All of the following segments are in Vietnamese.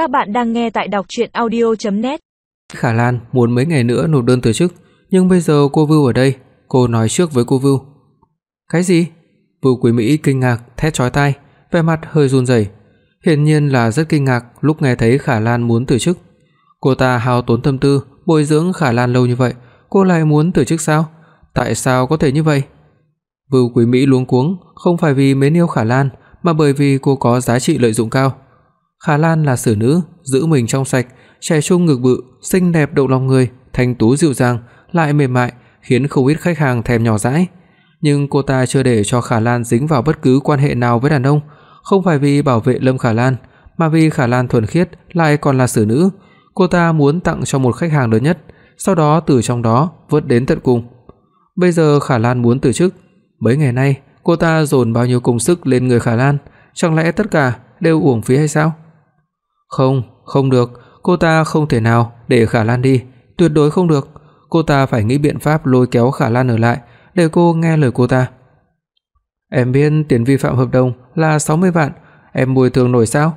Các bạn đang nghe tại đọc audio net Khả Lan muốn mấy ngày nữa nộp đơn từ chức, nhưng bây giờ cô Vưu ở đây, cô nói trước với cô Vưu. Cái gì? Vưu Quý Mỹ kinh ngạc thét chói tai, vẻ mặt hơi run rẩy. Hiển nhiên là rất kinh ngạc lúc nghe thấy Khả Lan muốn từ chức. Cô ta hao tốn tâm tư bồi dưỡng Khả Lan lâu như vậy, cô lại muốn từ chức sao? Tại sao có thể như vậy? Vưu Quý Mỹ luống cuống, không phải vì mến yêu Khả Lan, mà bởi vì cô có giá trị lợi dụng cao. Khả Lan là xử nữ, giữ mình trong sạch, trẻ trung ngực bự, xinh đẹp động lòng người, thanh tú dịu dàng, lại mềm mại, khiến không ít khách hàng thèm nhỏ dãi. Nhưng cô ta chưa để cho Khả Lan dính vào bất cứ quan hệ nào với đàn ông, không phải vì bảo vệ Lâm Khả Lan, mà vì Khả Lan thuần khiết lại còn là xử nữ, cô ta muốn tặng cho một khách hàng lớn nhất, sau đó từ trong đó vớt đến tận cùng. Bây giờ Khả Lan muốn từ chức, mấy ngày nay cô ta dồn bao nhiêu công sức lên người Khả Lan, chẳng lẽ tất cả đều uổng phí hay sao? Không, không được, cô ta không thể nào để Khả Lan đi, tuyệt đối không được. Cô ta phải nghĩ biện pháp lôi kéo Khả Lan ở lại để cô nghe lời cô ta. Em biết tiền vi phạm hợp đồng là 60 vạn, em bồi thường nổi sao?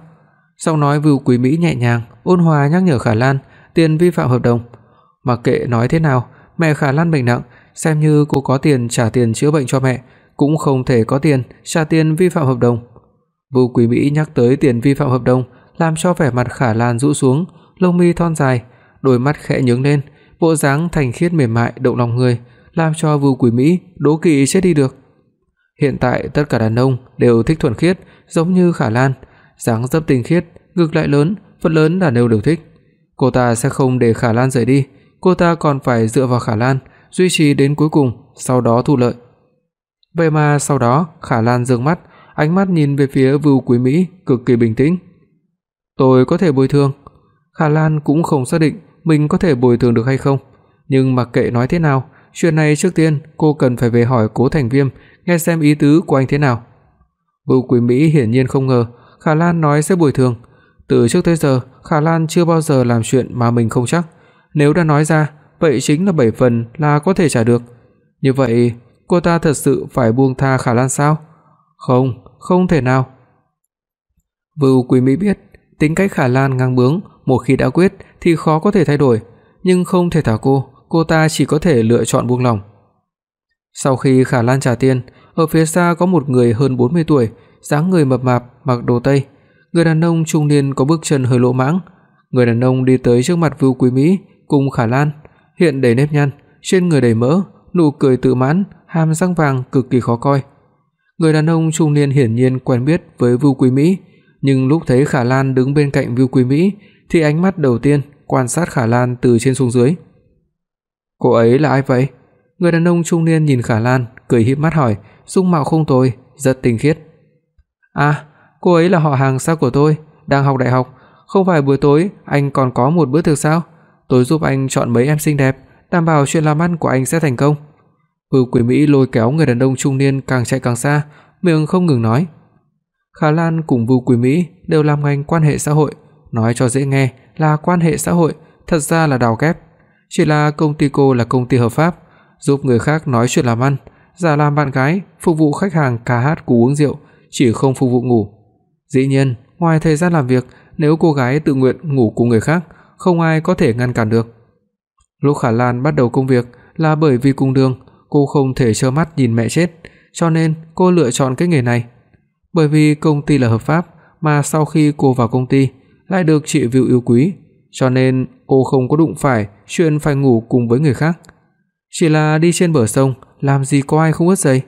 sau nói Vưu Quý Mỹ nhẹ nhàng, ôn hòa nhắc nhở Khả Lan tiền vi phạm hợp đồng. Mặc kệ nói thế nào, mẹ Khả Lan bệnh nặng, xem như cô có tiền trả tiền chữa bệnh cho mẹ, cũng không thể có tiền trả tiền vi phạm hợp đồng. Vưu Quý Mỹ nhắc tới tiền vi phạm hợp đồng, làm cho vẻ mặt Khả Lan rũ xuống, lông mi thon dài, đôi mắt khẽ nhướng lên, bộ dáng thanh khiết mềm mại động lòng người, làm cho Vưu Quý Mỹ đố kỵ chết đi được. Hiện tại tất cả đàn ông đều thích thuần khiết, giống như Khả Lan, dáng dấp tinh khiết, ngực lại lớn, phần lớn đàn ông đều thích. Cô ta sẽ không để Khả Lan rời đi, cô ta còn phải dựa vào Khả Lan duy trì đến cuối cùng, sau đó thu lợi. Vậy mà sau đó, Khả Lan dương mắt, ánh mắt nhìn về phía Vưu Quý Mỹ cực kỳ bình tĩnh. "Tôi có thể bồi thường." Khả Lan cũng không xác định mình có thể bồi thường được hay không, nhưng mặc kệ nói thế nào, chuyện này trước tiên cô cần phải về hỏi Cố Thành Viêm, nghe xem ý tứ của anh thế nào. Vưu Quý Mỹ hiển nhiên không ngờ Khả Lan nói sẽ bồi thường, từ trước tới giờ Khả Lan chưa bao giờ làm chuyện mà mình không chắc, nếu đã nói ra, vậy chính là bảy phần là có thể trả được. Như vậy, cô ta thật sự phải buông tha Khả Lan sao? Không, không thể nào. Vưu Quý Mỹ biết, tính cách Khả Lan ngang bướng, một khi đã quyết thì khó có thể thay đổi, nhưng không thể thả cô, cô ta chỉ có thể lựa chọn buông lòng. Sau khi Khả Lan trả tiền, ở phía xa có một người hơn 40 tuổi, dáng người mập mạp, mặc đồ tây, người đàn ông trung niên có bước chân hơi lỗ mãng. Người đàn ông đi tới trước mặt Vưu Quý Mỹ cùng Khả Lan, hiện đầy nếp nhăn, trên người đầy mỡ, nụ cười tự mãn, hàm răng vàng cực kỳ khó coi. Người đàn ông trung niên hiển nhiên quen biết với Vưu Quý Mỹ, nhưng lúc thấy Khả Lan đứng bên cạnh Vưu Quý Mỹ thì ánh mắt đầu tiên quan sát Khả Lan từ trên xuống dưới. "Cô ấy là ai vậy?" Người đàn ông trung niên nhìn Khả Lan, cười híp mắt hỏi, dung mạo không tồi, rất tinh khiết. "À, cô ấy là họ hàng xa của tôi, đang học đại học, không phải buổi tối anh còn có một bữa tiệc sao? Tôi giúp anh chọn mấy em xinh đẹp, đảm bảo chuyện làm ăn của anh sẽ thành công." Vưu Quý Mỹ lôi kéo người đàn ông trung niên càng chạy càng xa, miệng không ngừng nói. Khả Lan cùng Vu Quý Mỹ đều làm ngành quan hệ xã hội, nói cho dễ nghe là quan hệ xã hội, thật ra là đào kép. Chỉ là công ty cô là công ty hợp pháp, giúp người khác nói chuyện làm ăn, giả làm bạn gái, phục vụ khách hàng ca hát cú uống rượu, chỉ không phục vụ ngủ. Dĩ nhiên, ngoài thời gian làm việc, nếu cô gái tự nguyện ngủ cùng người khác, không ai có thể ngăn cản được. Lúc Khả Lan bắt đầu công việc là bởi vì cùng đường, cô không thể trơ mắt nhìn mẹ chết, cho nên cô lựa chọn cái nghề này. Bởi vì công ty là hợp pháp, mà sau khi cô vào công ty lại được chị Vưu yêu quý, cho nên cô không có đụng phải chuyện phải ngủ cùng với người khác. Chỉ là đi trên bờ sông, làm gì có ai không ướt giày.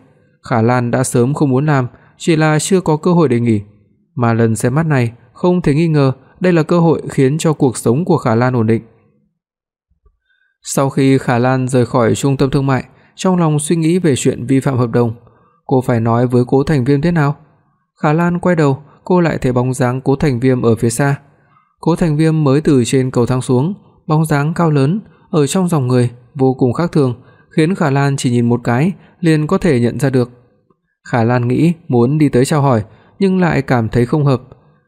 Khả Lan đã sớm không muốn làm, chỉ là chưa có cơ hội để nghỉ. Mà lần xem mắt này, không thể nghi ngờ đây là cơ hội khiến cho cuộc sống của Khả Lan ổn định. Sau khi Khả Lan rời khỏi trung tâm thương mại, trong lòng suy nghĩ về chuyện vi phạm hợp đồng, cô phải nói với Cố Thành viên thế nào? Khả Lan quay đầu, cô lại thấy bóng dáng Cố Thành Viêm ở phía xa. Cố Thành Viêm mới từ trên cầu thang xuống, bóng dáng cao lớn ở trong dòng người vô cùng khác thường, khiến Khả Lan chỉ nhìn một cái liền có thể nhận ra được. Khả Lan nghĩ muốn đi tới chào hỏi, nhưng lại cảm thấy không hợp,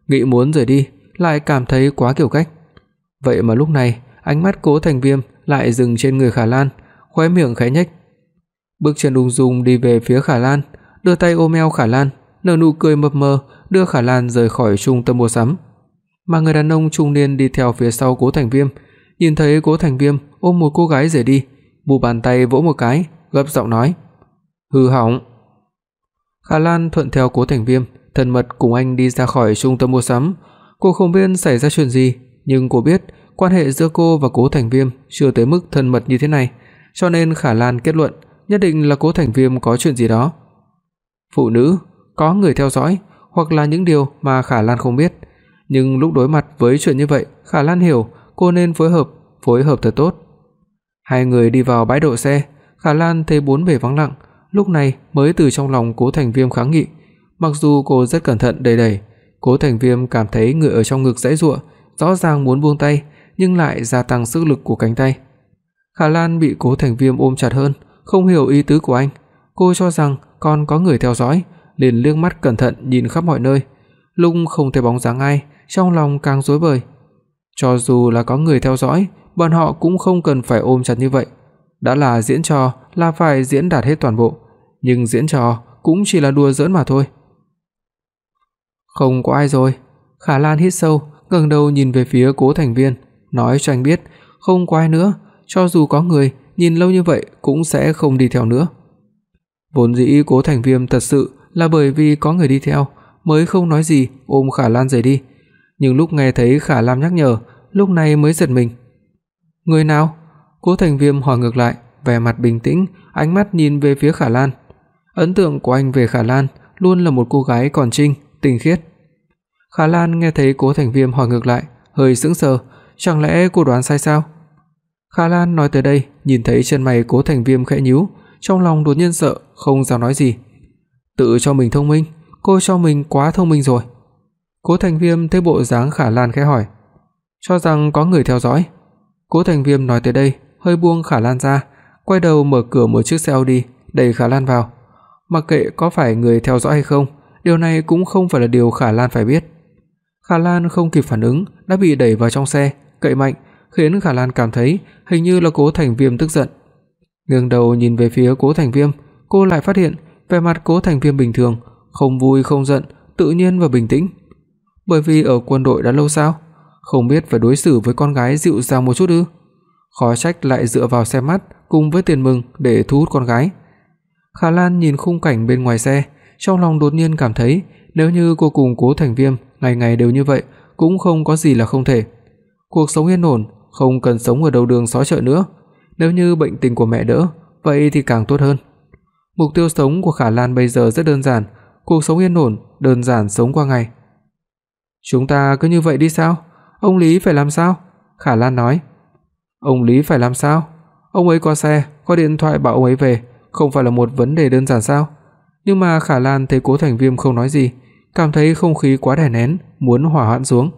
nghĩ muốn rời đi, lại cảm thấy quá kiểu cách. Vậy mà lúc này, ánh mắt Cố Thành Viêm lại dừng trên người Khả Lan, khóe miệng khẽ nhếch. Bước chân ung dung đi về phía Khả Lan, đưa tay ôm eo Khả Lan, nở nụ cười mập mờ, đưa Khả Lan rời khỏi trung tâm mua sắm. mà người đàn ông trung niên đi theo phía sau Cố Thành Viêm, nhìn thấy Cố Thành Viêm ôm một cô gái rời đi, mu bàn tay vỗ một cái, gấp giọng nói: "Hư hỏng." Khả Lan thuận theo Cố Thành Viêm, thân mật cùng anh đi ra khỏi trung tâm mua sắm. Cô không biết xảy ra chuyện gì, nhưng cô biết quan hệ giữa cô và Cố Thành Viêm chưa tới mức thân mật như thế này, cho nên Khả Lan kết luận nhất định là Cố Thành Viêm có chuyện gì đó. Phụ nữ có người theo dõi, hoặc là những điều mà Khả Lan không biết, nhưng lúc đối mặt với chuyện như vậy, Khả Lan hiểu cô nên phối hợp, phối hợp thật tốt. Hai người đi vào bãi đỗ xe, Khả Lan thấy bốn bề vắng lặng, lúc này mới từ trong lòng Cố Thành Viêm kháng nghị. Mặc dù cô rất cẩn thận đầy đầy Cố Thành Viêm cảm thấy người ở trong ngực giãy giụa, rõ ràng muốn buông tay, nhưng lại gia tăng sức lực của cánh tay. Khả Lan bị Cố Thành Viêm ôm chặt hơn, không hiểu ý tứ của anh. Cô cho rằng còn có người theo dõi, liền liếc mắt cẩn thận nhìn khắp mọi nơi. Lúc không thấy bóng dáng ai, trong lòng càng rối bời. Cho dù là có người theo dõi, bọn họ cũng không cần phải ôm chặt như vậy. Đã là diễn trò là phải diễn đạt hết toàn bộ, nhưng diễn trò cũng chỉ là đùa giỡn mà thôi. Không có ai rồi. Khả Lan hít sâu, ngẩng đầu nhìn về phía Cố Thành Viên, nói cho anh biết, không có ai nữa, cho dù có người, nhìn lâu như vậy cũng sẽ không đi theo nữa. Vốn dĩ Cố Thành Viêm thật sự là bởi vì có người đi theo mới không nói gì ôm Khả Lan rời đi, nhưng lúc nghe thấy Khả Lam nhắc nhở, lúc này mới giật mình. "Người nào?" Cố Thành Viêm hỏi ngược lại, vẻ mặt bình tĩnh, ánh mắt nhìn về phía Khả Lan. Ấn tượng của anh về Khả Lan luôn là một cô gái còn trinh, tinh khiết. Khả Lan nghe thấy Cố Thành Viêm hỏi ngược lại, hơi sững sờ, chẳng lẽ cô đoán sai sao? Khả Lan nói tới đây, nhìn thấy chân mày Cố Thành Viêm khẽ nhíu, trong lòng đột nhiên sợ, không dám nói gì. Tự cho mình thông minh, cô cho mình quá thông minh rồi. Cố Thành Viêm thấy bộ dáng Khả Lan khẽ hỏi, cho rằng có người theo dõi. Cố Thành Viêm nói tới đây, hơi buông Khả Lan ra, quay đầu mở cửa một chiếc xe Audi, đẩy Khả Lan vào. Mặc kệ có phải người theo dõi hay không, điều này cũng không phải là điều Khả Lan phải biết. Khả Lan không kịp phản ứng, đã bị đẩy vào trong xe, cậy mạnh, khiến Khả Lan cảm thấy hình như là Cố Thành Viêm tức giận. Ngẩng đầu nhìn về phía Cố Thành Viêm, cô lại phát hiện vẻ mặt Cố Thành Viêm bình thường, không vui không giận, tự nhiên và bình tĩnh. Bởi vì ở quân đội đã lâu sao? Không biết phải đối xử với con gái dịu dàng một chút ư? Khó trách lại dựa vào xe mắt cùng với tiền mừng để thu hút con gái. Khả Lan nhìn khung cảnh bên ngoài xe, trong lòng đột nhiên cảm thấy nếu như cô cùng Cố Thành Viêm ngày ngày đều như vậy, cũng không có gì là không thể. Cuộc sống yên ổn, không cần sống ở đầu đường xó chợ nữa. Nếu như bệnh tình của mẹ đỡ, vậy thì càng tốt hơn. Mục tiêu sống của Khả Lan bây giờ rất đơn giản, cuộc sống yên ổn, đơn giản sống qua ngày. Chúng ta cứ như vậy đi sao? Ông Lý phải làm sao? Khả Lan nói. Ông Lý phải làm sao? Ông ấy có xe, có điện thoại bảo ông ấy về, không phải là một vấn đề đơn giản sao? Nhưng mà Khả Lan thấy Cố Thành Viêm không nói gì, cảm thấy không khí quá đè nén, muốn hỏa hoãn xuống.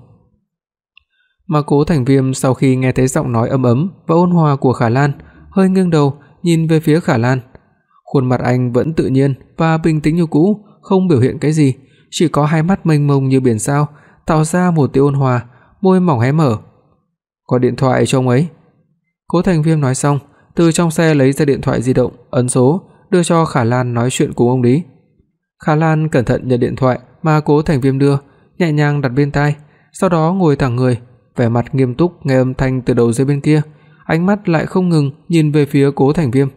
Mà Cố Thành Viêm sau khi nghe thấy giọng nói ấm ấm và ôn hòa của Khả Lan, hơi nghiêng đầu nhìn về phía Khả Lan. Khuôn mặt anh vẫn tự nhiên và bình tĩnh như cũ, không biểu hiện cái gì, chỉ có hai mắt mênh mông như biển sao, tạo ra một tia ôn hòa, môi mỏng hé mở. "Có điện thoại cho ông ấy." Cố Thành Viêm nói xong, từ trong xe lấy ra điện thoại di động, ấn số, đưa cho Khả Lan nói chuyện cùng ông Lý. Khả Lan cẩn thận nhận điện thoại mà Cố Thành Viêm đưa, nhẹ nhàng đặt bên tai, sau đó ngồi thẳng người, vẻ mặt nghiêm túc nghe âm thanh từ đầu dây bên kia, ánh mắt lại không ngừng nhìn về phía Cố Thành Viêm.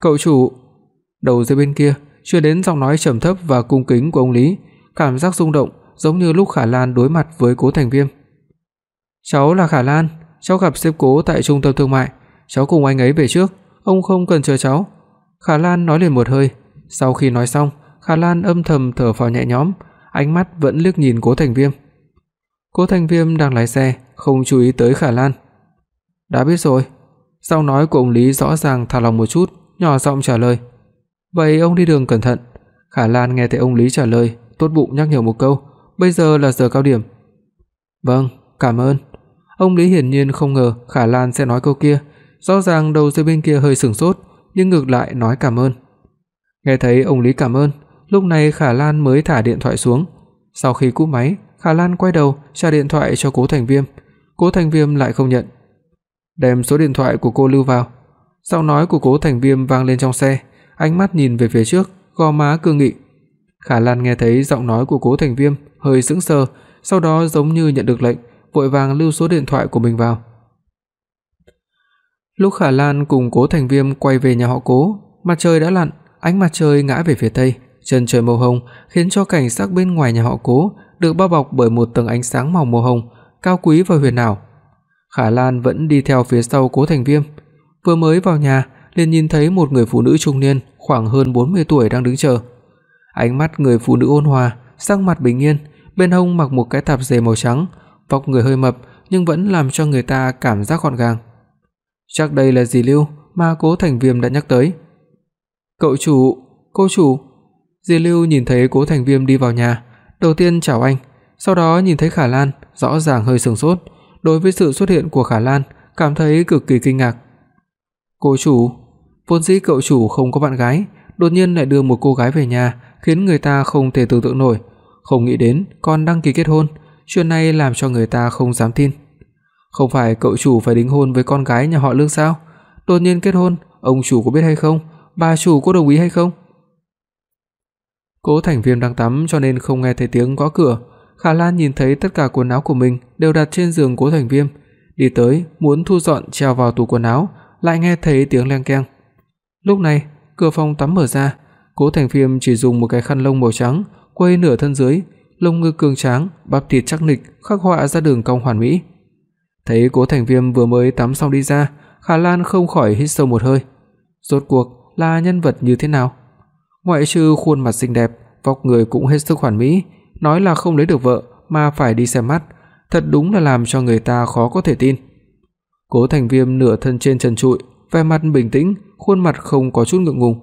"Cậu chủ." Đầu dây bên kia truyền đến giọng nói trầm thấp và cung kính của ông Lý, cảm giác rung động giống như lúc Khả Lan đối mặt với Cố Thành Viêm. "Cháu là Khả Lan, cháu gặp sếp Cố tại trung tâm thương mại, cháu cùng anh ấy về trước, ông không cần chờ cháu." Khả Lan nói liền một hơi, sau khi nói xong, Khả Lan âm thầm thở phào nhẹ nhõm, ánh mắt vẫn liếc nhìn Cố Thành Viêm. Cố Thành Viêm đang lái xe, không chú ý tới Khả Lan. "Đã biết rồi." Giọng nói của ông Lý rõ ràng thả lòng một chút, nhỏ giọng trả lời. "Vậy ông đi đường cẩn thận." Khả Lan nghe thấy ông Lý trả lời, tốt bụng nhắc nhở một câu, "Bây giờ là giờ cao điểm." "Vâng, cảm ơn." Ông Lý hiển nhiên không ngờ Khả Lan sẽ nói câu kia, rõ ràng đầu dây bên kia hơi sửng sốt, nhưng ngược lại nói cảm ơn. Nghe thấy ông Lý cảm ơn, lúc này Khả Lan mới thả điện thoại xuống. Sau khi cúp máy, Khả Lan quay đầu trả điện thoại cho Cố Thành Viêm. Cố Thành Viêm lại không nhận. Đem số điện thoại của cô lưu vào. Giọng nói của Cố Thành Viêm vang lên trong xe, ánh mắt nhìn về phía trước, gò má cương nghị. Khả Lan nghe thấy giọng nói của Cố Thành Viêm, hơi sững sờ, sau đó giống như nhận được lệnh, vội vàng lưu số điện thoại của mình vào. Lúc Khả Lan cùng Cố Thành Viêm quay về nhà họ Cố, mặt trời đã lặn, ánh mặt trời ngã về phía tây, chân trời màu hồng khiến cho cảnh sắc bên ngoài nhà họ Cố được bao bọc bởi một tầng ánh sáng màu màu hồng, cao quý và huyền ảo. Khả Lan vẫn đi theo phía sau Cố Thành Viêm, vừa mới vào nhà liền nhìn thấy một người phụ nữ trung niên khoảng hơn 40 tuổi đang đứng chờ. Ánh mắt người phụ nữ ôn hòa, sắc mặt bình yên, bên hông mặc một cái tạp dề màu trắng, vóc người hơi mập nhưng vẫn làm cho người ta cảm giác gọn gàng. Chắc đây là dì Lưu mà Cố Thành Viêm đã nhắc tới. "Cậu chủ, cô chủ." Dì Lưu nhìn thấy Cố Thành Viêm đi vào nhà, đầu tiên chào anh, sau đó nhìn thấy Khả Lan, rõ ràng hơi sửng sốt, đối với sự xuất hiện của Khả Lan cảm thấy cực kỳ kinh ngạc. "Cô chủ, vốn dĩ cậu chủ không có bạn gái, đột nhiên lại đưa một cô gái về nhà, khiến người ta không thể tưởng tượng nổi, không nghĩ đến còn đăng ký kết hôn, chuyện này làm cho người ta không dám tin." Không phải cậu chủ phải đính hôn với con gái nhà họ Lương sao? Đột nhiên kết hôn, ông chủ có biết hay không? Bà chủ có đồng ý hay không? Cố Thành Viêm đang tắm cho nên không nghe thấy tiếng gõ cửa. Khả Lan nhìn thấy tất cả quần áo của mình đều đặt trên giường Cố Thành Viêm, đi tới muốn thu dọn treo vào tủ quần áo, lại nghe thấy tiếng leng keng. Lúc này, cửa phòng tắm mở ra, Cố Thành Phiêm chỉ dùng một cái khăn lông màu trắng quây nửa thân dưới, lông ngực cường tráng, bắp thịt chắc nịch khắc họa ra đường cong hoàn mỹ. Thấy Cố Thành Viêm vừa mới tắm xong đi ra, Khả Lan không khỏi hít sâu một hơi. Rốt cuộc là nhân vật như thế nào? Ngoại trừ khuôn mặt xinh đẹp, vóc người cũng hết sức hoàn mỹ, nói là không lấy được vợ mà phải đi xem mắt, thật đúng là làm cho người ta khó có thể tin. Cố Thành Viêm nửa thân trên trần trụi, vẻ mặt bình tĩnh, khuôn mặt không có chút ngượng ngùng.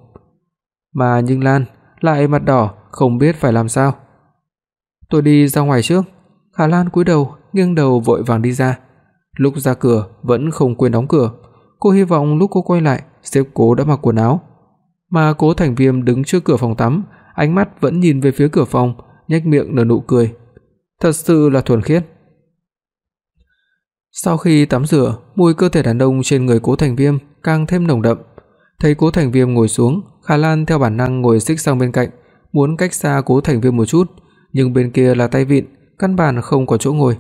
Mà Nhưng Lan lại mặt đỏ, không biết phải làm sao. Tôi đi ra ngoài trước. Khả Lan cúi đầu, nghiêng đầu vội vàng đi ra. Lúc ra cửa vẫn không quên đóng cửa. Cô hy vọng lúc cô quay lại, sếp Cố đã mặc quần áo. Mà Cố Thành Viêm đứng trước cửa phòng tắm, ánh mắt vẫn nhìn về phía cửa phòng, nhếch miệng nở nụ cười. Thật sự là thuần khiết. Sau khi tắm rửa, mùi cơ thể đàn ông trên người Cố Thành Viêm càng thêm nồng đậm. Thấy Cố Thành Viêm ngồi xuống, Khả Lan theo bản năng ngồi xích sang bên cạnh, muốn cách xa Cố Thành Viêm một chút, nhưng bên kia là tay vịn, căn bản không có chỗ ngồi.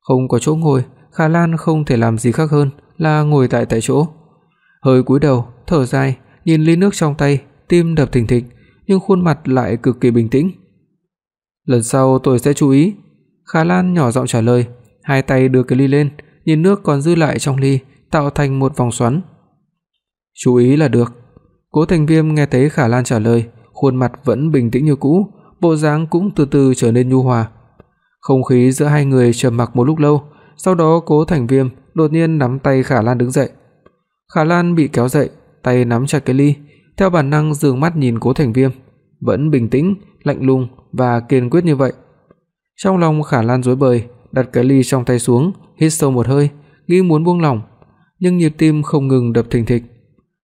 Không có chỗ ngồi, Khả Lan không thể làm gì khác hơn là ngồi tại tại chỗ. Hơi cúi đầu, thở dài, nhìn ly nước trong tay, tim đập thình thịch, nhưng khuôn mặt lại cực kỳ bình tĩnh. "Lần sau tôi sẽ chú ý." Khả Lan nhỏ giọng trả lời, hai tay đưa cái ly lên, nhìn nước còn dư lại trong ly, tạo thành một vòng xoắn. "Chú ý là được." Cố Thành Viêm nghe thấy Khả Lan trả lời, khuôn mặt vẫn bình tĩnh như cũ, bộ dáng cũng từ từ trở nên nhu hòa. Không khí giữa hai người trầm mặc một lúc lâu, sau đó Cố Thành Viêm đột nhiên nắm tay Khả Lan đứng dậy. Khả Lan bị kéo dậy, tay nắm chặt cái ly, theo bản năng dừng mắt nhìn Cố Thành Viêm, vẫn bình tĩnh, lạnh lùng và kiên quyết như vậy. Trong lòng Khả Lan rối bời, đặt cái ly trong tay xuống, hít sâu một hơi, nghĩ muốn buông lỏng, nhưng nhịp tim không ngừng đập thình thịch.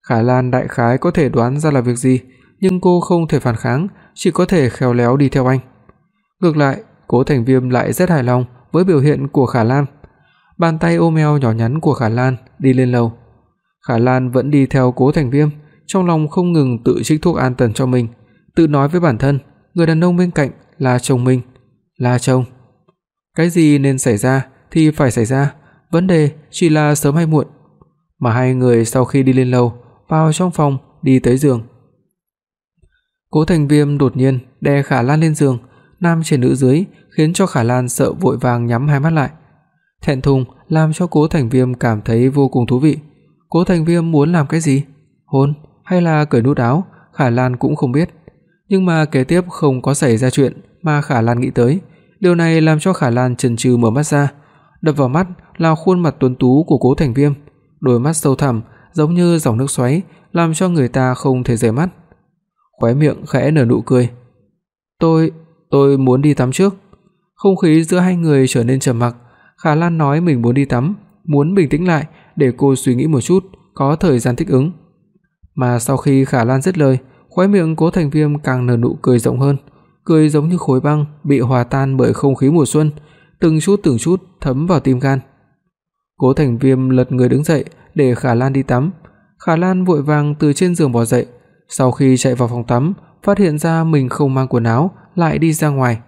Khả Lan đại khái có thể đoán ra là việc gì, nhưng cô không thể phản kháng, chỉ có thể khéo léo đi theo anh. Ngược lại, Cố Thành Viêm lại rất hài lòng với biểu hiện của Khả Lan. Bàn tay ôm eo nhỏ nhắn của Khả Lan đi lên lầu. Khả Lan vẫn đi theo Cố Thành Viêm, trong lòng không ngừng tự trích thuốc an thần cho mình, tự nói với bản thân, người đàn ông bên cạnh là chồng mình, là chồng. Cái gì nên xảy ra thì phải xảy ra, vấn đề chỉ là sớm hay muộn. Mà hai người sau khi đi lên lầu, vào trong phòng, đi tới giường. Cố Thành Viêm đột nhiên đè Khả Lan lên giường, nam trên nữ dưới, khiến cho Khả Lan sợ vội vàng nhắm hai mắt lại. Thẹn thùng làm cho Cố Thành Viêm cảm thấy vô cùng thú vị. Cố Thành Viêm muốn làm cái gì? Hôn hay là cởi nút áo, Khả Lan cũng không biết. Nhưng mà kế tiếp không có xảy ra chuyện mà Khả Lan nghĩ tới, điều này làm cho Khả Lan chần chừ mở mắt ra. Đập vào mắt là khuôn mặt tuấn tú của Cố Thành Viêm, đôi mắt sâu thẳm giống như dòng nước xoáy, làm cho người ta không thể rời mắt. Khóe miệng khẽ nở nụ cười. "Tôi, tôi muốn đi tắm trước." Không khí giữa hai người trở nên trầm mặc, Khả Lan nói mình muốn đi tắm, muốn bình tĩnh lại để cô suy nghĩ một chút, có thời gian thích ứng. Mà sau khi Khả Lan dứt lời, khóe miệng Cố Thành Viêm càng nở nụ cười rộng hơn, cười giống như khối băng bị hòa tan bởi không khí mùa xuân, từng chút từng chút thấm vào tim gan. Cố Thành Viêm lật người đứng dậy để Khả Lan đi tắm. Khả Lan vội vàng từ trên giường bò dậy, sau khi chạy vào phòng tắm, phát hiện ra mình không mang quần áo, lại đi ra ngoài.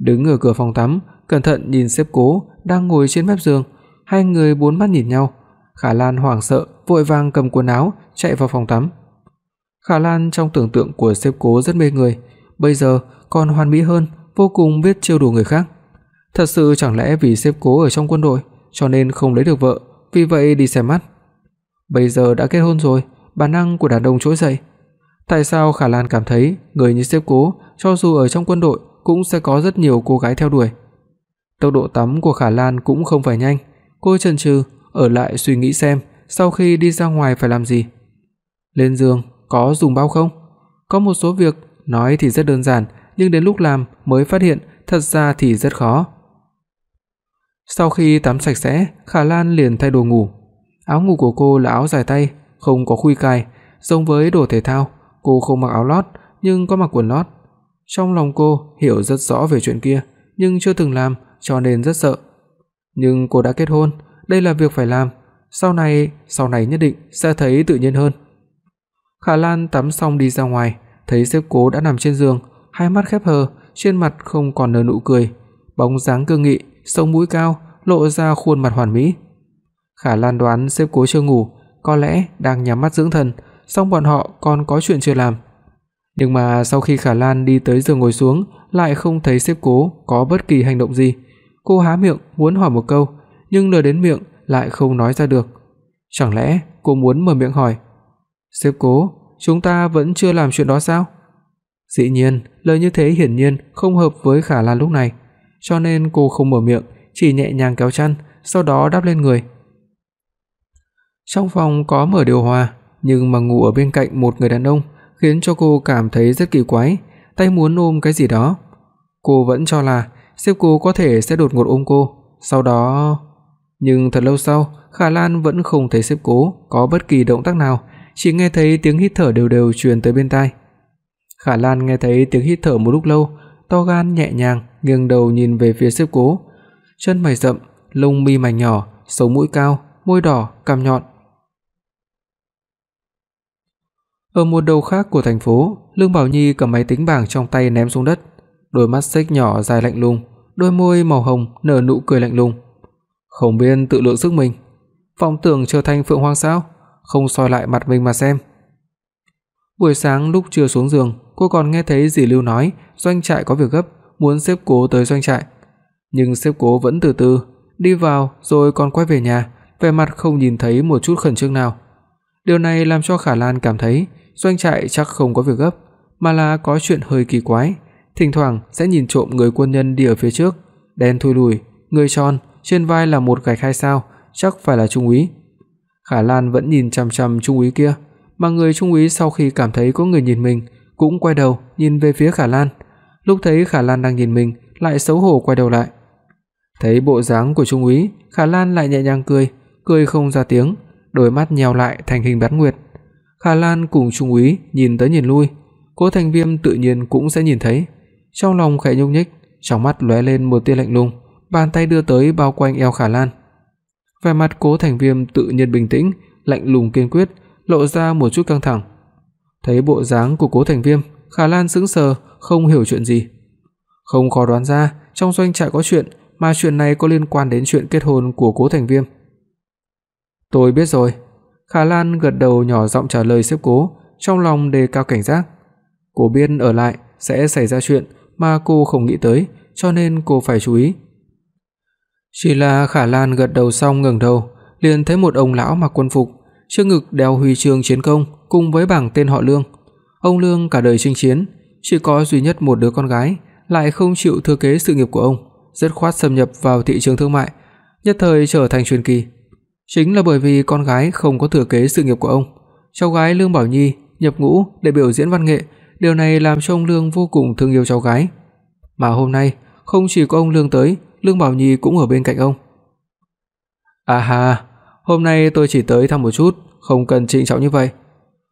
Đứng ở cửa phòng tắm, cẩn thận nhìn sếp Cố đang ngồi trên mép giường, hai người bốn mắt nhìn nhau. Khả Lan hoảng sợ, vội vàng cầm quần áo chạy vào phòng tắm. Khả Lan trong tưởng tượng của sếp Cố rất mê người, bây giờ còn hoàn mỹ hơn, vô cùng biết trêu đùa người khác. Thật sự chẳng lẽ vì sếp Cố ở trong quân đội cho nên không lấy được vợ, vì vậy đi xem mắt. Bây giờ đã kết hôn rồi, bản năng của đàn ông trỗi dậy. Tại sao Khả Lan cảm thấy người như sếp Cố cho dù ở trong quân đội cũng sẽ có rất nhiều cô gái theo đuổi. Tốc độ tắm của Khả Lan cũng không phải nhanh, cô chần chừ ở lại suy nghĩ xem sau khi đi ra ngoài phải làm gì. Lên giường có dùng bao không? Có một số việc nói thì rất đơn giản, nhưng đến lúc làm mới phát hiện thật ra thì rất khó. Sau khi tắm sạch sẽ, Khả Lan liền thay đồ ngủ. Áo ngủ của cô là áo dài tay, không có khuy cài, giống với đồ thể thao, cô không mặc áo lót nhưng có mặc quần lót. Trong lòng cô hiểu rất rõ về chuyện kia, nhưng chưa từng làm cho nên rất sợ. Nhưng cô đã kết hôn, đây là việc phải làm, sau này, sau này nhất định sẽ thấy tự nhiên hơn. Khả Lan tắm xong đi ra ngoài, thấy sếp Cố đã nằm trên giường, hai mắt khép hờ, trên mặt không còn nở nụ cười, bóng dáng cương nghị, sống mũi cao, lộ ra khuôn mặt hoàn mỹ. Khả Lan đoán sếp Cố chưa ngủ, có lẽ đang nhắm mắt dưỡng thần, song bọn họ còn có chuyện chưa làm. Nhưng mà sau khi Khả Lan đi tới giường ngồi xuống, lại không thấy sếp Cố có bất kỳ hành động gì. Cô há miệng muốn hỏi một câu, nhưng lời đến miệng lại không nói ra được. Chẳng lẽ cô muốn mở miệng hỏi, "Sếp Cố, chúng ta vẫn chưa làm chuyện đó sao?" Dĩ nhiên, lời như thế hiển nhiên không hợp với Khả Lan lúc này, cho nên cô không mở miệng, chỉ nhẹ nhàng kéo chăn, sau đó đắp lên người. Trong phòng có mở điều hòa, nhưng mà ngủ ở bên cạnh một người đàn ông khiến cho cô cảm thấy rất kỳ quái, tay muốn ôm cái gì đó. Cô vẫn cho là sếp cô có thể sẽ đột ngột ôm cô, sau đó nhưng thật lâu sau, Khả Lan vẫn không thấy sếp Cố có bất kỳ động tác nào, chỉ nghe thấy tiếng hít thở đều đều truyền tới bên tai. Khả Lan nghe thấy tiếng hít thở một lúc lâu, to gan nhẹ nhàng nghiêng đầu nhìn về phía sếp Cố. Chân mày rậm, lông mi mảnh nhỏ, sống mũi cao, môi đỏ, cằm nhọn. Ở một đầu khác của thành phố, Lương Bảo Nhi cầm máy tính bảng trong tay ném xuống đất, đôi mắt xếch nhỏ dài lạnh lùng, đôi môi màu hồng nở nụ cười lạnh lùng. Không biết tự lượng sức mình, vọng tưởng trở thành phượng hoàng sao, không soi lại mặt mình mà xem. Buổi sáng lúc chưa xuống giường, cô còn nghe thấy dì Lưu nói doanh trại có việc gấp, muốn xếp Cố tới doanh trại. Nhưng xếp Cố vẫn từ từ đi vào rồi còn quay về nhà, vẻ mặt không nhìn thấy một chút khẩn trương nào. Điều này làm cho Khả Lan cảm thấy doanh trại chắc không có việc gấp, mà là có chuyện hơi kỳ quái, thỉnh thoảng sẽ nhìn trộm người quân nhân đi ở phía trước, đen thui lùi, người tròn, trên vai là một gạch hai sao, chắc phải là trung úy. Khả Lan vẫn nhìn chằm chằm trung úy kia, mà người trung úy sau khi cảm thấy có người nhìn mình, cũng quay đầu nhìn về phía Khả Lan. Lúc thấy Khả Lan đang nhìn mình, lại xấu hổ quay đầu lại. Thấy bộ dáng của trung úy, Khả Lan lại nhẹ nhàng cười, cười không ra tiếng, đôi mắt nheo lại thành hình bán nguyệt. Khả Lan cùng trung úy nhìn tới nhìn lui, Cố Thành Viêm tự nhiên cũng sẽ nhìn thấy. Trong lòng khẽ nhúc nhích, trong mắt lóe lên một tia lạnh lùng, bàn tay đưa tới bao quanh eo Khả Lan. Vẻ mặt Cố Thành Viêm tự nhiên bình tĩnh, lạnh lùng kiên quyết, lộ ra một chút căng thẳng. Thấy bộ dáng của Cố Thành Viêm, Khả Lan sững sờ, không hiểu chuyện gì. Không khó đoán ra, trong doanh trại có chuyện, mà chuyện này có liên quan đến chuyện kết hôn của Cố Thành Viêm. "Tôi biết rồi." Khả Lan gật đầu nhỏ giọng trả lời sếp Cố, trong lòng đề cao cảnh giác. Cô biết ở lại sẽ xảy ra chuyện mà cô không nghĩ tới, cho nên cô phải chú ý. Chỉ là Khả Lan gật đầu xong ngẩng đầu, liền thấy một ông lão mặc quân phục, trên ngực đeo huy chương chiến công cùng với bảng tên họ Lương. Ông Lương cả đời chinh chiến, chỉ có duy nhất một đứa con gái, lại không chịu thừa kế sự nghiệp của ông, rất khoát xâm nhập vào thị trường thương mại, nhất thời trở thành truyền kỳ. Chính là bởi vì con gái không có thừa kế sự nghiệp của ông, cháu gái Lương Bảo Nhi nhập ngũ để biểu diễn văn nghệ, điều này làm cho ông Lương vô cùng thương yêu cháu gái. Mà hôm nay, không chỉ có ông Lương tới, Lương Bảo Nhi cũng ở bên cạnh ông. "À ha, hôm nay tôi chỉ tới thăm một chút, không cần trịnh trọng như vậy."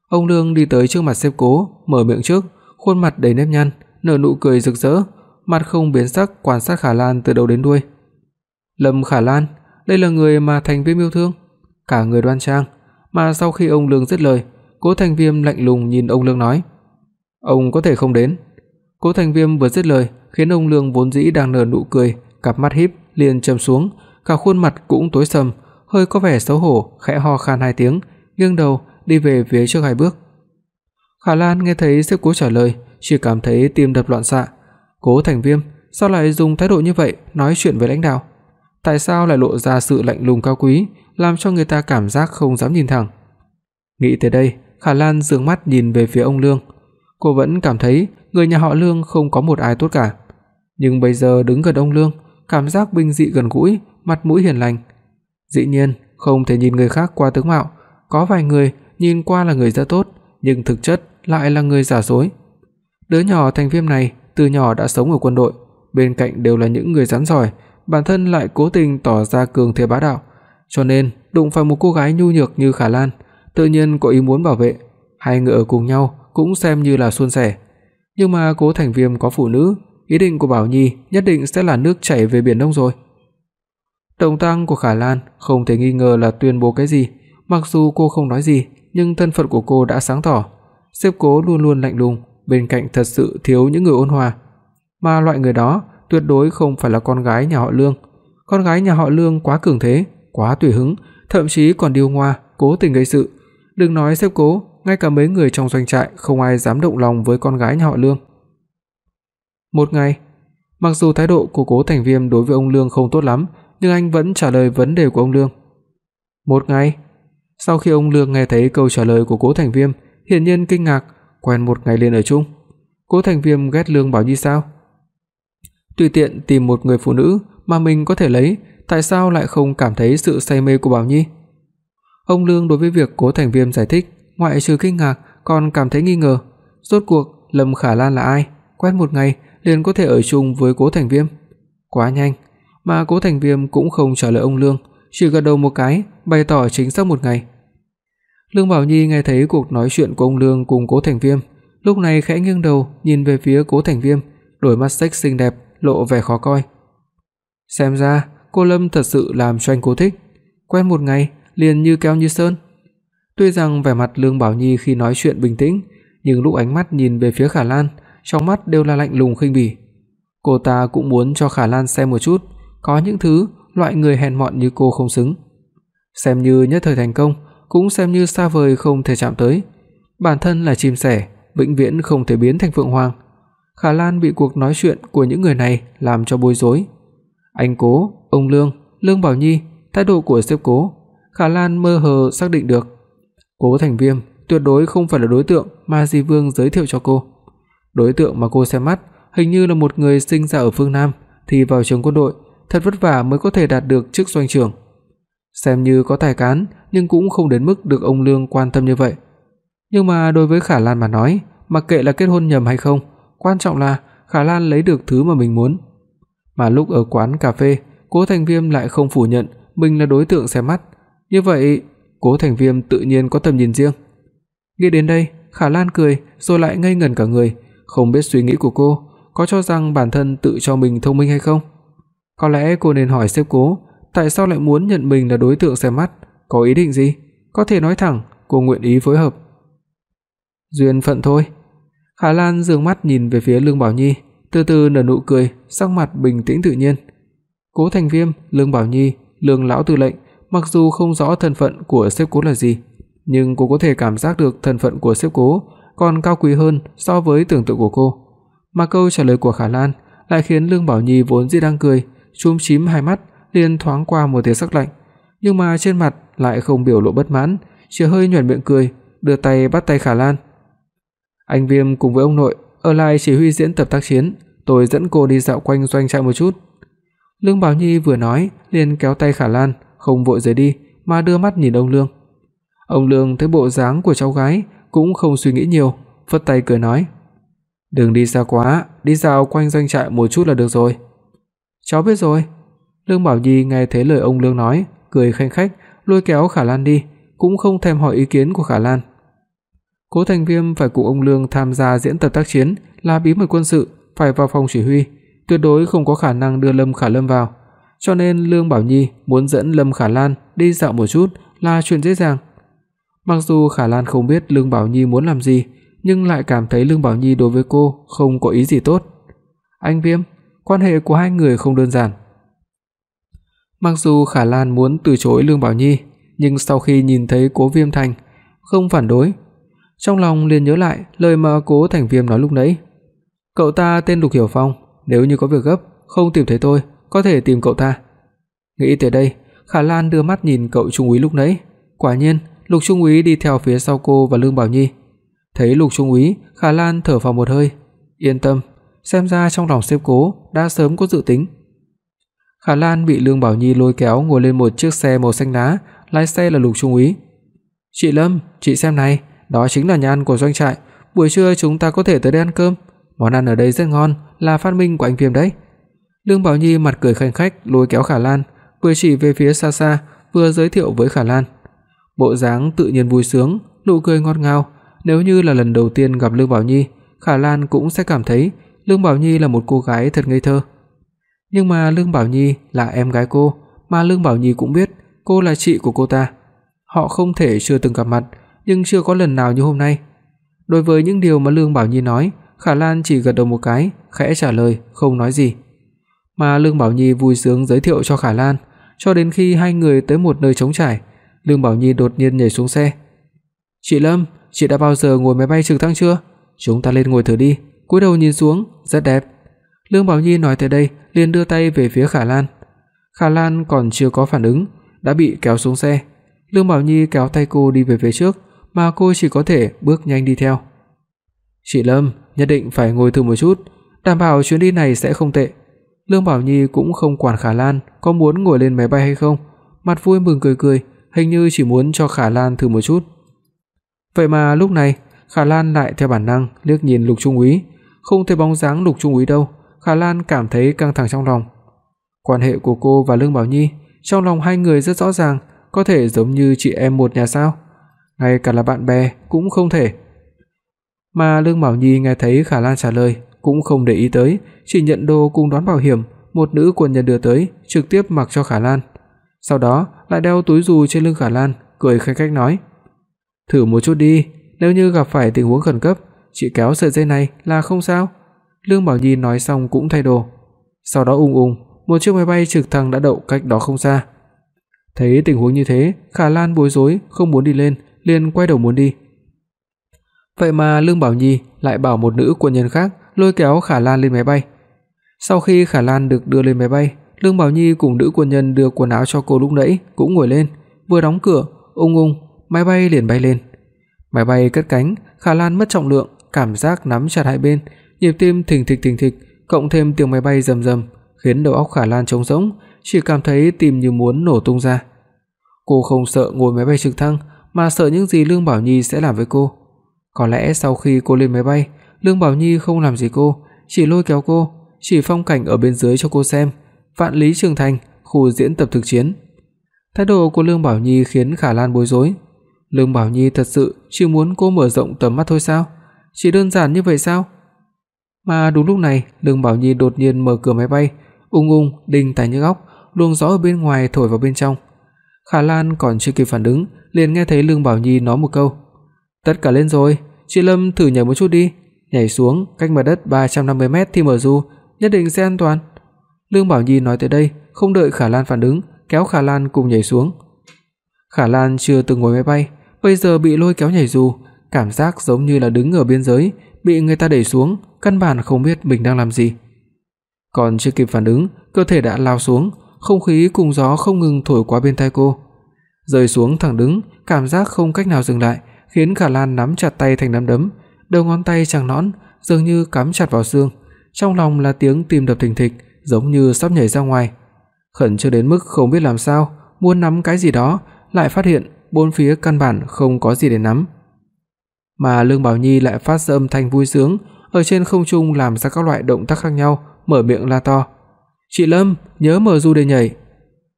Ông Lương đi tới trước mặt sếp Cố, mở miệng trước, khuôn mặt đầy nếp nhăn, nở nụ cười rực rỡ, mặt không biến sắc quan sát Khả Lan từ đầu đến đuôi. Lâm Khả Lan, đây là người mà Thành Viêm yêu thương, cả người đoan trang, mà sau khi ông Lương dứt lời, Cố Thành Viêm lạnh lùng nhìn ông Lương nói: "Ông có thể không đến." Cố Thành Viêm vừa dứt lời, khiến ông Lương vốn dĩ đang nở nụ cười, cặp mắt híp liền trầm xuống, cả khuôn mặt cũng tối sầm, hơi có vẻ xấu hổ, khẽ ho khan hai tiếng, nghiêng đầu đi về phía trước hai bước. Khả Lan nghe thấy sếp Cố trả lời, chỉ cảm thấy tim đập loạn xạ. Cố Thành Viêm, sao lại dùng thái độ như vậy nói chuyện với lãnh đạo? Tại sao lại lộ ra sự lạnh lùng cao quý, làm cho người ta cảm giác không dám nhìn thẳng? Nghĩ tới đây, Khả Lan dương mắt nhìn về phía ông Lương. Cô vẫn cảm thấy người nhà họ Lương không có một ai tốt cả, nhưng bây giờ đứng gần ông Lương, cảm giác bình dị gần gũi, mặt mũi hiền lành. Dĩ nhiên, không thể nhìn người khác qua tướng mạo, có vài người nhìn qua là người rất tốt, nhưng thực chất lại là người giả dối. Đứa nhỏ thành viêm này từ nhỏ đã sống ở quân đội, bên cạnh đều là những người rắn giỏi, bản thân lại cố tình tỏ ra cường thế bá đạo, cho nên đụng phải một cô gái nhu nhược như Khả Lan, tự nhiên có ý muốn bảo vệ, hai người ở cùng nhau cũng xem như là suôn sẻ. Nhưng mà Cố Thành Viêm có phụ nữ, ý định của Bảo Nhi nhất định sẽ là nước chảy về biển Đông rồi. Động tăng của Khả Lan không thể nghi ngờ là tuyên bố cái gì, mặc dù cô không nói gì, nhưng thân phận của cô đã sáng tỏ. Sếp Cố luôn luôn lạnh lùng, bên cạnh thật sự thiếu những người ôn hòa, mà loại người đó tuyệt đối không phải là con gái nhà họ Lương. Con gái nhà họ Lương quá cường thế, quá tùy hứng, thậm chí còn điêu ngoa, cố tình gây sự. Đừng nói sếp Cố, ngay cả mấy người trong doanh trại không ai dám động lòng với con gái nhà họ Lương. Một ngày, mặc dù thái độ của Cố Thành Viêm đối với ông Lương không tốt lắm, nhưng anh vẫn trả lời vấn đề của ông Lương. Một ngày, sau khi ông Lương nghe thấy câu trả lời của Cố Thành Viêm, hiển nhiên kinh ngạc, quen một ngày liền ở chung. Cố Thành Viêm ghét Lương Bảo Nhi sao? Tùy tiện tìm một người phụ nữ mà mình có thể lấy, tại sao lại không cảm thấy sự say mê của Bảo Nhi? Ông Lương đối với việc Cố Thành Viêm giải thích, ngoại trừ kinh ngạc, còn cảm thấy nghi ngờ, rốt cuộc Lâm Khả Lan là ai? Quen một ngày liền có thể ở chung với Cố Thành Viêm. Quá nhanh, mà Cố Thành Viêm cũng không trả lời ông Lương, chỉ gật đầu một cái, bày tỏ chính xác một ngày. Lương Bảo Nhi nghe thấy cuộc nói chuyện của ông Lương cùng Cố Thành Viêm, lúc này khẽ nghiêng đầu nhìn về phía Cố Thành Viêm, đôi mắt sắc xinh đẹp lộ vẻ khó coi. Xem ra, cô Lâm thật sự làm cho anh cố thích, quen một ngày liền như keo như sơn. Tuy rằng vẻ mặt Lương Bảo Nhi khi nói chuyện bình tĩnh, nhưng lúc ánh mắt nhìn về phía Khả Lan, trong mắt đều là lạnh lùng khinh bỉ. Cô ta cũng muốn cho Khả Lan xem một chút, có những thứ loại người hèn mọn như cô không xứng. Xem như nhất thời thành công, cũng xem như xa vời không thể chạm tới. Bản thân là chim sẻ, vĩnh viễn không thể biến thành phượng hoàng. Khả Lan bị cuộc nói chuyện của những người này làm cho bối rối. Anh Cố, ông Lương, Lương Bảo Nhi, thái độ của sếp Cố, Khả Lan mơ hồ xác định được. Cố Thành Viêm tuyệt đối không phải là đối tượng mà Di Vương giới thiệu cho cô. Đối tượng mà cô xem mắt hình như là một người sinh ra ở phương Nam thì vào trường quân đội, thật vất vả mới có thể đạt được chức doanh trưởng. Xem như có tài cán, nhưng cũng không đến mức được ông Lương quan tâm như vậy. Nhưng mà đối với Khả Lan mà nói, mặc kệ là kết hôn nhầm hay không, quan trọng là Khả Lan lấy được thứ mà mình muốn. Mà lúc ở quán cà phê, Cố Thành Viêm lại không phủ nhận mình là đối tượng xem mắt, như vậy, Cố Thành Viêm tự nhiên có tầm nhìn riêng. Nghe đến đây, Khả Lan cười rồi lại ngây ngẩn cả người, không biết suy nghĩ của cô có cho rằng bản thân tự cho mình thông minh hay không. Có lẽ cô nên hỏi sếp Cố, tại sao lại muốn nhận mình là đối tượng xem mắt, có ý định gì? Có thể nói thẳng, cô nguyện ý phối hợp. Duyên phận thôi. Khả Lan dương mắt nhìn về phía Lương Bảo Nhi, từ từ nở nụ cười, sắc mặt bình tĩnh tự nhiên. Cố Thành Viêm, Lương Bảo Nhi, Lương lão tư lệnh, mặc dù không rõ thân phận của sếp Cố là gì, nhưng cô có thể cảm giác được thân phận của sếp Cố còn cao quý hơn so với tưởng tượng của cô. Mà câu trả lời của Khả Lan lại khiến Lương Bảo Nhi vốn dĩ đang cười, chúm chím hai mắt, liền thoáng qua một tia sắc lạnh, nhưng mà trên mặt lại không biểu lộ bất mãn, chỉ hơi nhếch miệng cười, đưa tay bắt tay Khả Lan. Anh Viêm cùng với ông nội ở lại chỉ huy diễn tập tác chiến, tôi dẫn cô đi dạo quanh doanh trại một chút. Lương Bảo Nhi vừa nói, liền kéo tay Khả Lan, không vội rời đi mà đưa mắt nhìn ông Lương. Ông Lương thấy bộ dáng của cháu gái cũng không suy nghĩ nhiều, phất tay cười nói: "Đừng đi xa quá, đi dạo quanh doanh trại một chút là được rồi." "Cháu biết rồi." Lương Bảo Nhi nghe thấy lời ông Lương nói, cười khanh khách, lôi kéo Khả Lan đi, cũng không thèm hỏi ý kiến của Khả Lan. Cố Thành Viêm phải cùng ông Lương tham gia diễn tập tác chiến là bí mật quân sự, phải vào phòng chỉ huy, tuyệt đối không có khả năng đưa Lâm Khả Lâm vào, cho nên Lương Bảo Nhi muốn dẫn Lâm Khả Lan đi dạo một chút là chuyện dễ dàng. Mặc dù Khả Lan không biết Lương Bảo Nhi muốn làm gì, nhưng lại cảm thấy Lương Bảo Nhi đối với cô không có ý gì tốt. Anh Viêm, quan hệ của hai người không đơn giản. Mặc dù Khả Lan muốn từ chối Lương Bảo Nhi, nhưng sau khi nhìn thấy Cố Viêm Thành, không phản đối. Trong lòng liền nhớ lại lời mà Cố Thành Viêm nói lúc nãy. Cậu ta tên Lục Hiểu Phong, nếu như có việc gấp, không tìm thấy tôi, có thể tìm cậu ta. Nghĩ tới đây, Khả Lan đưa mắt nhìn cậu trung úy lúc nãy, quả nhiên, Lục trung úy đi theo phía sau cô và Lương Bảo Nhi. Thấy Lục trung úy, Khả Lan thở phào một hơi, yên tâm, xem ra trong lòng sếp Cố đã sớm có dự tính. Khả Lan bị Lương Bảo Nhi lôi kéo ngồi lên một chiếc xe màu xanh lá, lái xe là Lục trung úy. "Chị Lâm, chị xem này, đó chính là nhà ăn của doanh trại, buổi trưa chúng ta có thể tới đây ăn cơm. Món ăn ở đây rất ngon, là phát minh của anh Viêm đấy." Lương Bảo Nhi mặt cười khanh khách lôi kéo Khả Lan, vừa chỉ về phía xa xa, vừa giới thiệu với Khả Lan. Bộ dáng tự nhiên vui sướng, nụ cười ngọt ngào, nếu như là lần đầu tiên gặp Lương Bảo Nhi, Khả Lan cũng sẽ cảm thấy Lương Bảo Nhi là một cô gái thật ngây thơ. Nhưng mà Lương Bảo Nhi là em gái cô, mà Lương Bảo Nhi cũng biết cô là chị của cô ta. Họ không thể chưa từng gặp mặt, nhưng chưa có lần nào như hôm nay. Đối với những điều mà Lương Bảo Nhi nói, Khả Lan chỉ gật đầu một cái, khẽ trả lời, không nói gì. Mà Lương Bảo Nhi vui sướng giới thiệu cho Khả Lan, cho đến khi hai người tới một nơi trống trải, Lương Bảo Nhi đột nhiên nhảy xuống xe. "Chị Lâm, chị đã bao giờ ngồi máy bay trực thăng chưa? Chúng ta lên ngồi thử đi." Cúi đầu nhìn xuống, rất đẹp. Lương Bảo Nhi nói tới đây, liền đưa tay về phía Khả Lan. Khả Lan còn chưa có phản ứng, đã bị kéo xuống xe. Lương Bảo Nhi kéo tay cô đi về phía trước, mà cô chỉ có thể bước nhanh đi theo. "Chị Lâm, nhất định phải ngồi thử một chút, đảm bảo chuyến đi này sẽ không tệ." Lương Bảo Nhi cũng không quản Khả Lan có muốn ngồi lên máy bay hay không, mặt vui mừng cười cười, hình như chỉ muốn cho Khả Lan thử một chút. Vậy mà lúc này, Khả Lan lại theo bản năng liếc nhìn Lục Trung úy, không thấy bóng dáng Lục Trung úy đâu, Khả Lan cảm thấy căng thẳng trong lòng. Quan hệ của cô và Lương Bảo Nhi, trong lòng hai người rất rõ ràng, có thể giống như chị em một nhà sao? Ngay cả là bạn bè cũng không thể. Mà Lương Bảo Nhi nghe thấy Khả Lan trả lời, cũng không để ý tới, chỉ nhận đồ cùng đón bảo hiểm, một nữ quân nhân đưa tới, trực tiếp mặc cho Khả Lan. Sau đó lại đeo túi dù trên lưng Khả Lan, cười khanh khách nói: "Thử một chút đi, nếu như gặp phải tình huống khẩn cấp, chị kéo sợi dây này là không sao." Lương Bảo Nhi nói xong cũng thay đồ. Sau đó ung ung, một chiếc máy bay trực thăng đã đậu cách đó không xa. Thấy tình huống như thế, Khả Lan bối rối không muốn đi lên, liền quay đầu muốn đi. Vậy mà Lương Bảo Nhi lại bảo một nữ quân nhân khác lôi kéo Khả Lan lên máy bay. Sau khi Khả Lan được đưa lên máy bay, Lương Bảo Nhi cùng nữ quân nhân đưa quần áo cho cô lúc nãy cũng ngồi lên, vừa đóng cửa, ung ung, máy bay liền bay lên. Máy bay cất cánh, Khả Lan mất trọng lượng, cảm giác nắm chặt hai bên, nhịp tim thình thịch thình thịch, cộng thêm tiếng máy bay rầm rầm, khiến đầu óc Khả Lan trống rỗng, chỉ cảm thấy tim như muốn nổ tung ra. Cô không sợ ngồi máy bay trực thăng, mà sợ những gì Lương Bảo Nhi sẽ làm với cô. Có lẽ sau khi cô lên máy bay, Lương Bảo Nhi không làm gì cô, chỉ lôi kéo cô, chỉ phong cảnh ở bên dưới cho cô xem, Vạn Lý Trường Thành, khu diễn tập thực chiến. Thái độ của Lương Bảo Nhi khiến Khả Lan bối rối. Lương Bảo Nhi thật sự chỉ muốn cô mở rộng tầm mắt thôi sao? Chỉ đơn giản như vậy sao? Mà đúng lúc này, Lương Bảo Nhi đột nhiên mở cửa máy bay, ung ung đinh tại những góc, luồng gió ở bên ngoài thổi vào bên trong. Khả Lan còn chưa kịp phản ứng, liền nghe thấy Lương Bảo Nhi nói một câu: "Tất cả lên rồi, chị Lâm thử nhảy một chút đi, nhảy xuống cách mặt đất 350 mét thì mở dù, nhất định sẽ an toàn." Lương Bảo Nhi nói tới đây, không đợi Khả Lan phản ứng, kéo Khả Lan cùng nhảy xuống. Khả Lan chưa từng ngồi máy bay, bây giờ bị lôi kéo nhảy dù, cảm giác giống như là đứng ở biên giới, bị người ta đẩy xuống, căn bản không biết mình đang làm gì. Còn chưa kịp phản ứng, cơ thể đã lao xuống, không khí cùng gió không ngừng thổi qua bên tai cô. Rơi xuống thẳng đứng, cảm giác không cách nào dừng lại, khiến Khả Lan nắm chặt tay thành nắm đấm, đầu ngón tay trắng nõn dường như cắm chặt vào xương, trong lòng là tiếng tim đập thình thịch, giống như sắp nhảy ra ngoài. Khẩn trương đến mức không biết làm sao, muốn nắm cái gì đó, lại phát hiện bốn phía căn bản không có gì để nắm. Mà Lương Bảo Nhi lại phát ra âm thanh vui sướng, ở trên không trung làm ra các loại động tác khác nhau, mở miệng la to: "Chị Lâm, nhớ mở du để nhảy."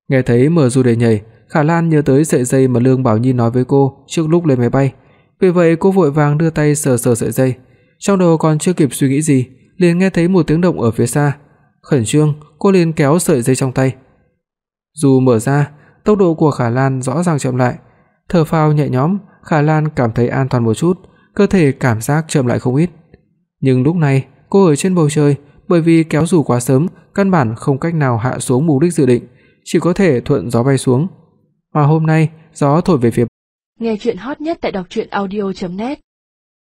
Nghe thấy mở du để nhảy, Khả Lan nhớ tới sợi dây mà Lương Bảo Nhi nói với cô trước lúc lên máy bay, vì vậy cô vội vàng đưa tay sờ sờ sợi dây. Trong đầu còn chưa kịp suy nghĩ gì, liền nghe thấy một tiếng động ở phía xa. Khẩn trương, cô liền kéo sợi dây trong tay. Dù mở ra, tốc độ của Khả Lan rõ ràng chậm lại. Thở phào nhẹ nhõm, Khả Lan cảm thấy an toàn một chút, cơ thể cảm giác chậm lại không ít. Nhưng lúc này, cô ở trên bầu trời, bởi vì kéo dù quá sớm, căn bản không cách nào hạ xuống mục đích dự định, chỉ có thể thuận gió bay xuống. Mà hôm nay, gió thổi về phía Nghe truyện hot nhất tại doctruyenaudio.net